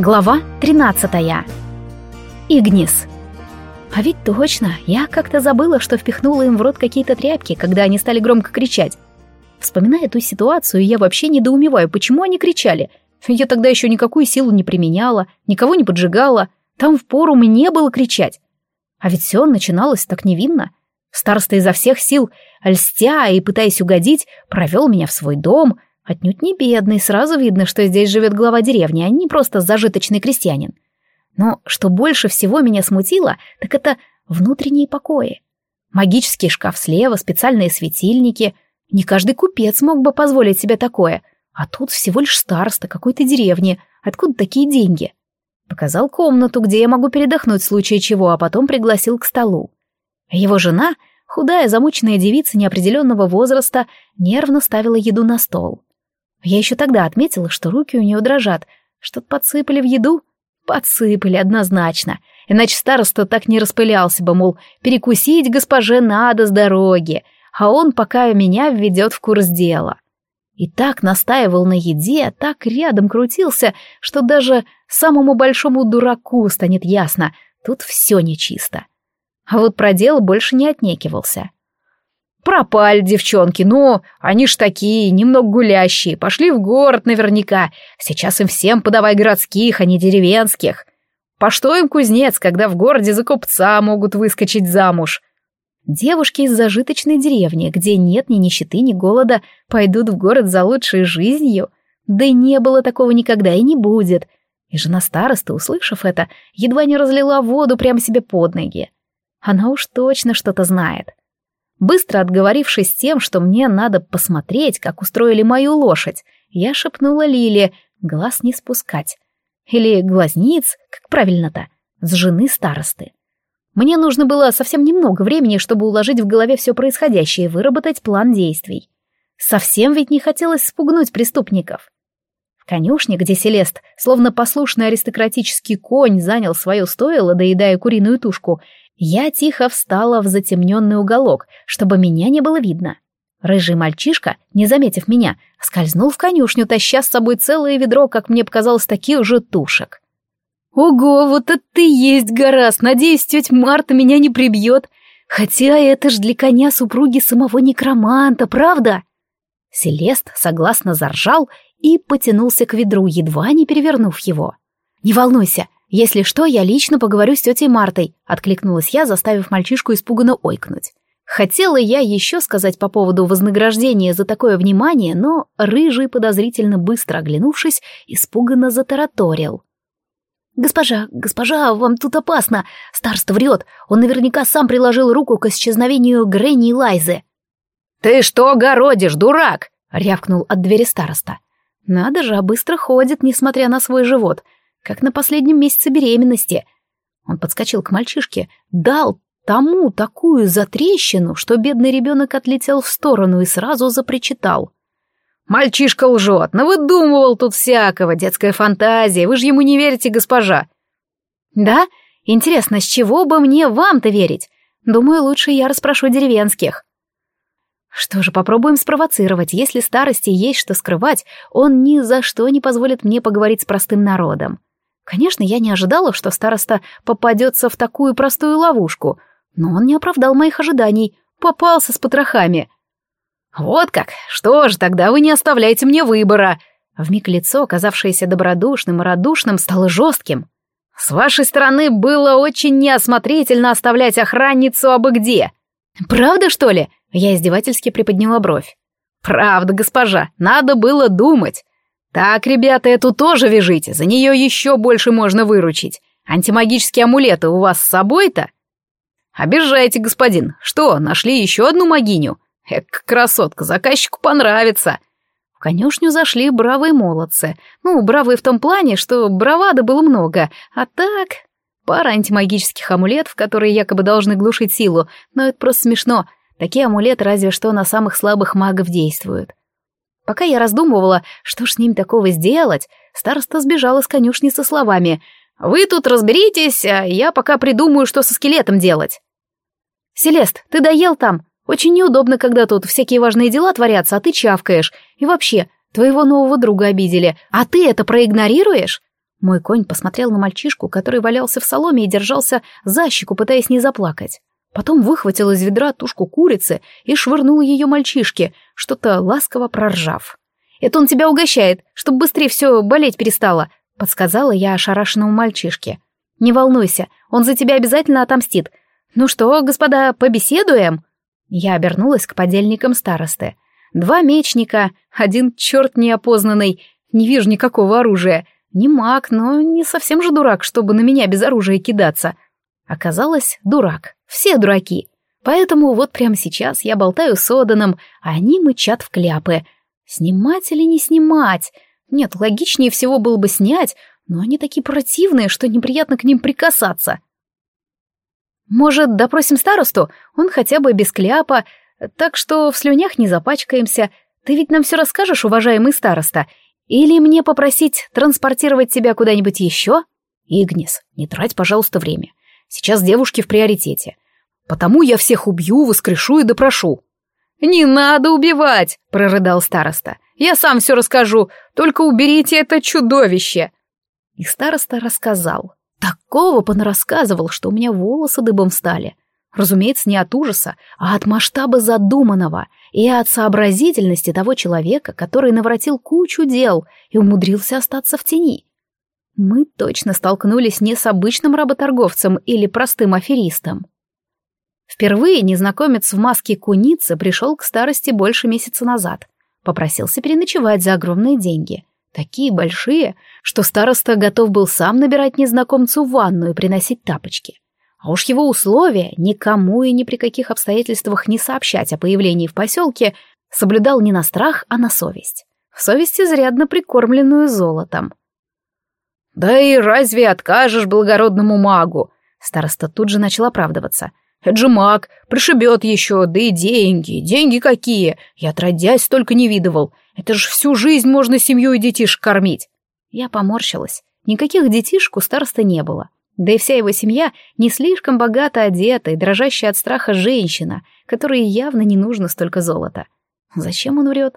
Глава 13. Игнис. А ведь точно, я как-то забыла, что впихнула им в рот какие-то тряпки, когда они стали громко кричать. Вспоминая эту ситуацию, я вообще недоумеваю, почему они кричали. Я тогда еще никакую силу не применяла, никого не поджигала. Там впору мне было кричать. А ведь все начиналось так невинно. Староста изо всех сил, льстя и пытаясь угодить, провел меня в свой дом, отнюдь не бедный, сразу видно, что здесь живет глава деревни, а не просто зажиточный крестьянин. Но что больше всего меня смутило, так это внутренние покои. Магический шкаф слева, специальные светильники. Не каждый купец мог бы позволить себе такое. А тут всего лишь староста какой-то деревни. Откуда такие деньги? Показал комнату, где я могу передохнуть в случае чего, а потом пригласил к столу. Его жена, худая замученная девица неопределенного возраста, нервно ставила еду на стол. Я еще тогда отметила, что руки у нее дрожат. Что-то подсыпали в еду? Подсыпали однозначно. Иначе староста так не распылялся бы, мол, перекусить госпоже надо с дороги, а он пока меня введет в курс дела. И так настаивал на еде, так рядом крутился, что даже самому большому дураку станет ясно, тут все нечисто. А вот про дело больше не отнекивался. Пропали девчонки, ну, они ж такие, немного гулящие, пошли в город наверняка. Сейчас им всем подавай городских, а не деревенских. По что им кузнец, когда в городе за купца могут выскочить замуж? Девушки из зажиточной деревни, где нет ни нищеты, ни голода, пойдут в город за лучшей жизнью. Да и не было такого никогда и не будет. И жена старосты, услышав это, едва не разлила воду прямо себе под ноги. Она уж точно что-то знает. Быстро отговорившись тем, что мне надо посмотреть, как устроили мою лошадь, я шепнула Лиле глаз не спускать. Или глазниц, как правильно-то, с жены старосты. Мне нужно было совсем немного времени, чтобы уложить в голове все происходящее и выработать план действий. Совсем ведь не хотелось спугнуть преступников. В конюшне, где Селест, словно послушный аристократический конь, занял свое стойло, доедая куриную тушку, я тихо встала в затемненный уголок, чтобы меня не было видно. Рыжий мальчишка, не заметив меня, скользнул в конюшню, таща с собой целое ведро, как мне показалось, таких же тушек. «Ого, вот это ты есть, Горас! Надеюсь, тетя Марта меня не прибьет. Хотя это ж для коня супруги самого некроманта, правда?» Селест согласно заржал и потянулся к ведру, едва не перевернув его. «Не волнуйся, «Если что, я лично поговорю с тетей Мартой», — откликнулась я, заставив мальчишку испуганно ойкнуть. Хотела я еще сказать по поводу вознаграждения за такое внимание, но рыжий, подозрительно быстро оглянувшись, испуганно затараторил. «Госпожа, госпожа, вам тут опасно! Старство врет! Он наверняка сам приложил руку к исчезновению Гренни и Лайзы!» «Ты что городишь, дурак?» — рявкнул от двери староста. «Надо же, а быстро ходит, несмотря на свой живот как на последнем месяце беременности. Он подскочил к мальчишке, дал тому такую затрещину, что бедный ребенок отлетел в сторону и сразу запричитал. «Мальчишка лжет, навыдумывал тут всякого, детская фантазия, вы же ему не верите, госпожа!» «Да? Интересно, с чего бы мне вам-то верить? Думаю, лучше я расспрошу деревенских». Что же, попробуем спровоцировать. Если старости есть что скрывать, он ни за что не позволит мне поговорить с простым народом. Конечно, я не ожидала, что староста попадется в такую простую ловушку, но он не оправдал моих ожиданий, попался с потрохами. «Вот как! Что ж, тогда вы не оставляете мне выбора!» Вмиг лицо, оказавшееся добродушным и радушным, стало жестким. «С вашей стороны было очень неосмотрительно оставлять охранницу абы где!» «Правда, что ли?» Я издевательски приподняла бровь. «Правда, госпожа, надо было думать. «Так, ребята, эту тоже вяжите, за нее еще больше можно выручить. Антимагические амулеты у вас с собой-то?» «Обижаете, господин. Что, нашли еще одну магиню? Эк, красотка, заказчику понравится». В конюшню зашли бравые молодцы. Ну, бравые в том плане, что бравада было много, а так... Пара антимагических амулетов, которые якобы должны глушить силу, но это просто смешно. Такие амулеты разве что на самых слабых магов действуют. Пока я раздумывала, что ж с ним такого сделать, староста сбежал из конюшни со словами «Вы тут разберитесь, а я пока придумаю, что со скелетом делать». «Селест, ты доел там? Очень неудобно, когда тут всякие важные дела творятся, а ты чавкаешь. И вообще, твоего нового друга обидели, а ты это проигнорируешь? Мой конь посмотрел на мальчишку, который валялся в соломе и держался за щеку, пытаясь не заплакать. Потом выхватил из ведра тушку курицы и швырнул ее мальчишке, что-то ласково проржав. «Это он тебя угощает, чтобы быстрее все болеть перестало», — подсказала я ошарашенному мальчишке. «Не волнуйся, он за тебя обязательно отомстит. Ну что, господа, побеседуем?» Я обернулась к подельникам старосты. Два мечника, один черт неопознанный, не вижу никакого оружия. Не маг, но не совсем же дурак, чтобы на меня без оружия кидаться. Оказалось, дурак. Все дураки. Поэтому вот прямо сейчас я болтаю с Оданом, а они мычат в кляпы. Снимать или не снимать? Нет, логичнее всего было бы снять, но они такие противные, что неприятно к ним прикасаться. Может, допросим старосту? Он хотя бы без кляпа, так что в слюнях не запачкаемся. Ты ведь нам все расскажешь, уважаемый староста? Или мне попросить транспортировать тебя куда-нибудь еще? Игнис, не трать, пожалуйста, время. Сейчас девушки в приоритете. Потому я всех убью, воскрешу и допрошу. «Не надо убивать!» — прорыдал староста. «Я сам все расскажу, только уберите это чудовище!» И староста рассказал. Такого понарассказывал, что у меня волосы дыбом стали. Разумеется, не от ужаса, а от масштаба задуманного и от сообразительности того человека, который наворотил кучу дел и умудрился остаться в тени. Мы точно столкнулись не с обычным работорговцем или простым аферистом. Впервые незнакомец в маске куницы пришел к старости больше месяца назад. Попросился переночевать за огромные деньги такие большие, что староста готов был сам набирать незнакомцу в ванну и приносить тапочки. А уж его условия никому и ни при каких обстоятельствах не сообщать о появлении в поселке соблюдал не на страх, а на совесть. Совесть изрядно прикормленную золотом. «Да и разве откажешь благородному магу?» Староста тут же начал оправдываться. «Это же маг, пришибет еще, да и деньги, деньги какие! Я отродясь столько не видывал. Это же всю жизнь можно семью и детишек кормить. Я поморщилась. Никаких детишек у староста не было. Да и вся его семья не слишком богато одета и дрожащая от страха женщина, которой явно не нужно столько золота. Зачем он врет?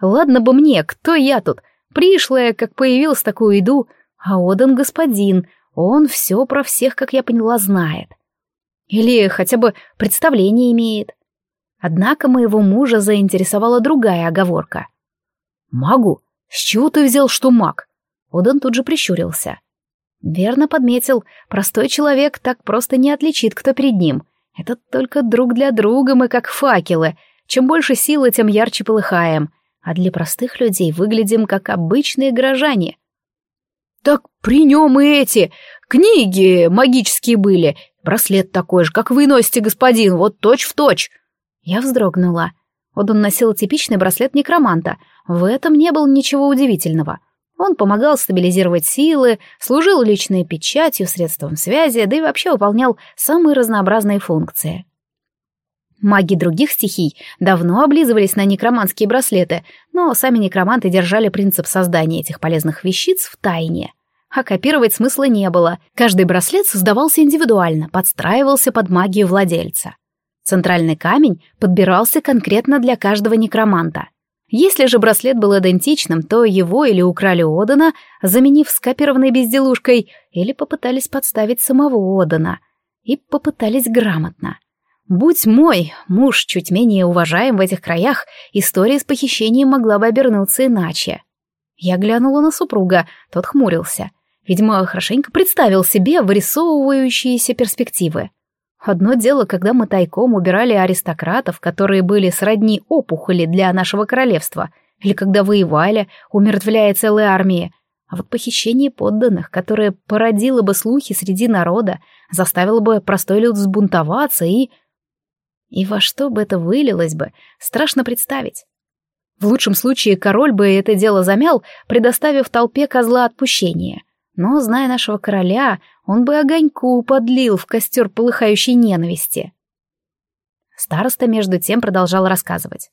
Ладно бы мне, кто я тут? Пришлая, как появилась такую еду, а Одан господин, он все про всех, как я поняла, знает. Или хотя бы представление имеет. Однако моего мужа заинтересовала другая оговорка — «Магу? С чего ты взял, что маг?» Одан тут же прищурился. Верно подметил, простой человек так просто не отличит, кто перед ним. Это только друг для друга мы как факелы. Чем больше силы, тем ярче полыхаем. А для простых людей выглядим как обычные горожане. «Так при нем и эти книги магические были. Браслет такой же, как вы носите, господин, вот точь в точь». Я вздрогнула. Одан носил типичный браслет некроманта. В этом не было ничего удивительного. Он помогал стабилизировать силы, служил личной печатью, средством связи, да и вообще выполнял самые разнообразные функции. Маги других стихий давно облизывались на некроманские браслеты, но сами некроманты держали принцип создания этих полезных вещиц в тайне. А копировать смысла не было. Каждый браслет создавался индивидуально, подстраивался под магию владельца. Центральный камень подбирался конкретно для каждого некроманта. Если же браслет был идентичным, то его или украли Одана, заменив скопированной безделушкой, или попытались подставить самого Одана. И попытались грамотно. Будь мой муж чуть менее уважаем в этих краях, история с похищением могла бы обернуться иначе. Я глянула на супруга, тот хмурился. Видимо, хорошенько представил себе вырисовывающиеся перспективы. Одно дело, когда мы тайком убирали аристократов, которые были сродни опухоли для нашего королевства, или когда воевали, умертвляя целые армии. А вот похищение подданных, которое породило бы слухи среди народа, заставило бы простой люд взбунтоваться и... И во что бы это вылилось бы, страшно представить. В лучшем случае король бы это дело замял, предоставив толпе козла отпущения. Но, зная нашего короля, он бы огоньку подлил в костер полыхающей ненависти. Староста между тем продолжал рассказывать.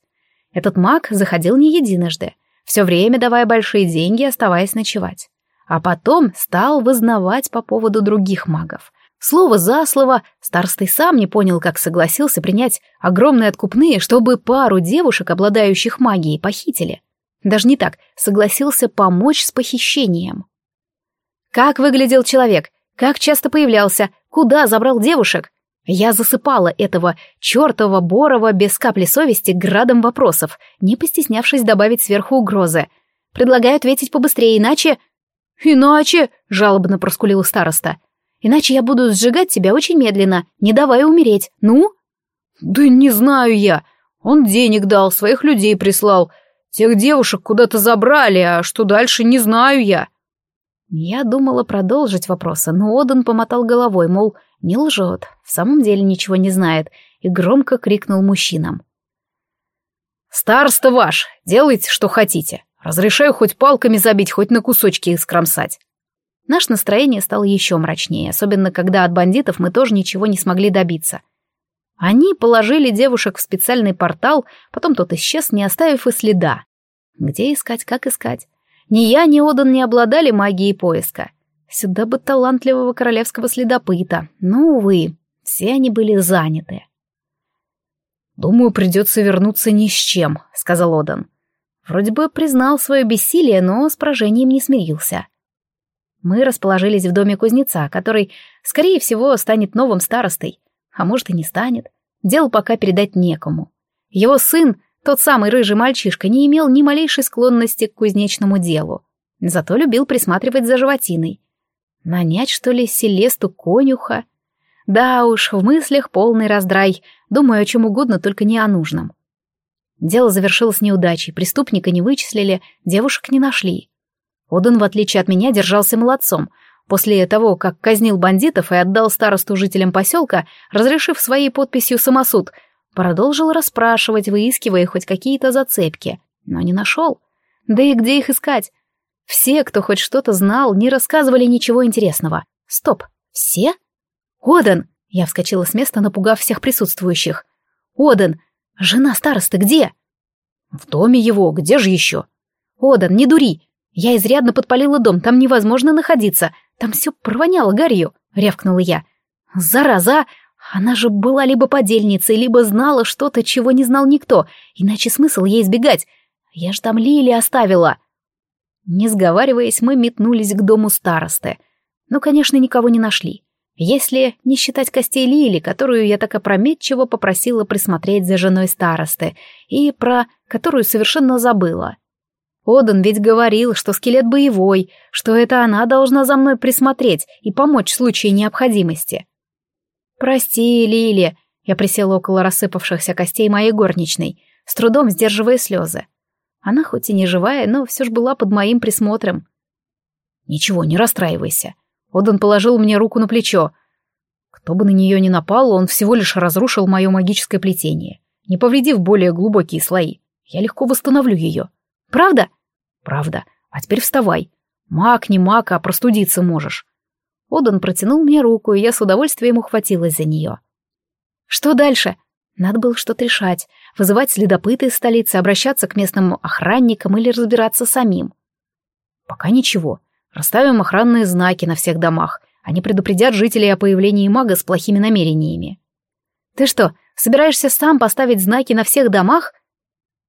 Этот маг заходил не единожды, все время давая большие деньги, оставаясь ночевать. А потом стал вызнавать по поводу других магов. Слово за слово, староста и сам не понял, как согласился принять огромные откупные, чтобы пару девушек, обладающих магией, похитили. Даже не так, согласился помочь с похищением. Как выглядел человек? Как часто появлялся? Куда забрал девушек? Я засыпала этого чертова Борова без капли совести градом вопросов, не постеснявшись добавить сверху угрозы. Предлагаю ответить побыстрее, иначе... «Иначе», — жалобно проскулил староста, — «иначе я буду сжигать тебя очень медленно, не давая умереть. Ну?» «Да не знаю я. Он денег дал, своих людей прислал. Тех девушек куда-то забрали, а что дальше, не знаю я». Я думала продолжить вопросы, но Одан помотал головой, мол, не лжет, в самом деле ничего не знает, и громко крикнул мужчинам. «Староста ваш, делайте, что хотите. Разрешаю хоть палками забить, хоть на кусочки их скромсать». Наше настроение стало еще мрачнее, особенно когда от бандитов мы тоже ничего не смогли добиться. Они положили девушек в специальный портал, потом тот исчез, не оставив и следа. Где искать, как искать? Ни я, ни Одан не обладали магией поиска. Сюда бы талантливого королевского следопыта, но, увы, все они были заняты. «Думаю, придется вернуться ни с чем», — сказал Одан. Вроде бы признал свое бессилие, но с поражением не смирился. Мы расположились в доме кузнеца, который, скорее всего, станет новым старостой, а может и не станет. Дело пока передать некому. Его сын тот самый рыжий мальчишка не имел ни малейшей склонности к кузнечному делу, зато любил присматривать за животиной. Нанять, что ли, Селесту конюха? Да уж, в мыслях полный раздрай, думаю о чем угодно, только не о нужном. Дело завершилось неудачей, преступника не вычислили, девушек не нашли. Оден, в отличие от меня, держался молодцом. После того, как казнил бандитов и отдал старосту жителям поселка, разрешив своей подписью самосуд — Продолжил расспрашивать, выискивая хоть какие-то зацепки, но не нашел. Да и где их искать? Все, кто хоть что-то знал, не рассказывали ничего интересного. Стоп, все? Оден! Я вскочила с места, напугав всех присутствующих. Оден! Жена старосты где? В доме его, где же еще? Оден, не дури! Я изрядно подпалила дом, там невозможно находиться. Там все провоняло гарью, рявкнула я. Зараза, она же была либо подельницей, либо знала что-то, чего не знал никто, иначе смысл ей избегать. Я ж там Лили оставила. Не сговариваясь, мы метнулись к дому старосты. Но, конечно, никого не нашли. Если не считать костей Лили, которую я так опрометчиво попросила присмотреть за женой старосты, и про которую совершенно забыла. Одан ведь говорил, что скелет боевой, что это она должна за мной присмотреть и помочь в случае необходимости. «Прости, Лили», — я присела около рассыпавшихся костей моей горничной, с трудом сдерживая слезы. Она хоть и не живая, но все же была под моим присмотром. «Ничего, не расстраивайся». Одан положил мне руку на плечо. Кто бы на нее ни напал, он всего лишь разрушил мое магическое плетение, не повредив более глубокие слои. Я легко восстановлю ее. Правда? Правда. А теперь вставай. Маг не маг, а простудиться можешь. Одан протянул мне руку, и я с удовольствием ухватилась за нее. Что дальше? Надо было что-то решать, вызывать следопыты из столицы, обращаться к местным охранникам или разбираться самим. Пока ничего. Расставим охранные знаки на всех домах. Они предупредят жителей о появлении мага с плохими намерениями. Ты что, собираешься сам поставить знаки на всех домах?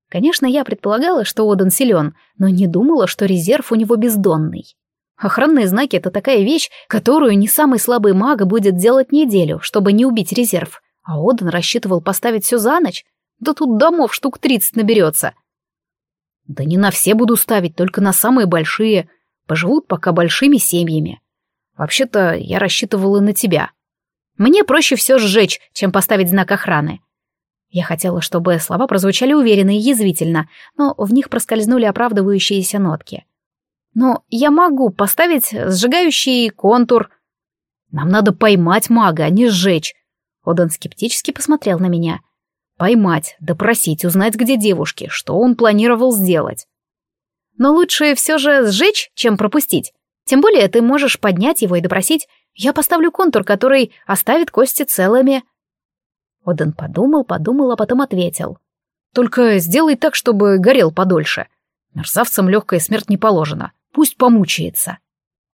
Конечно, я предполагала, что Одан силен, но не думала, что резерв у него бездонный. Охранные знаки — это такая вещь, которую не самый слабый маг будет делать неделю, чтобы не убить резерв. А Оден рассчитывал поставить все за ночь. Да тут домов штук тридцать наберется. Да не на все буду ставить, только на самые большие. Поживут пока большими семьями. Вообще-то я рассчитывала на тебя. Мне проще все сжечь, чем поставить знак охраны. Я хотела, чтобы слова прозвучали уверенно и язвительно, но в них проскользнули оправдывающиеся нотки. Но я могу поставить сжигающий контур. Нам надо поймать мага, а не сжечь. Одан скептически посмотрел на меня. Поймать, допросить, узнать, где девушки, что он планировал сделать. Но лучше все же сжечь, чем пропустить. Тем более ты можешь поднять его и допросить. Я поставлю контур, который оставит кости целыми. Оден подумал, подумал, а потом ответил. Только сделай так, чтобы горел подольше. Мерзавцам легкая смерть не положена. Пусть помучается.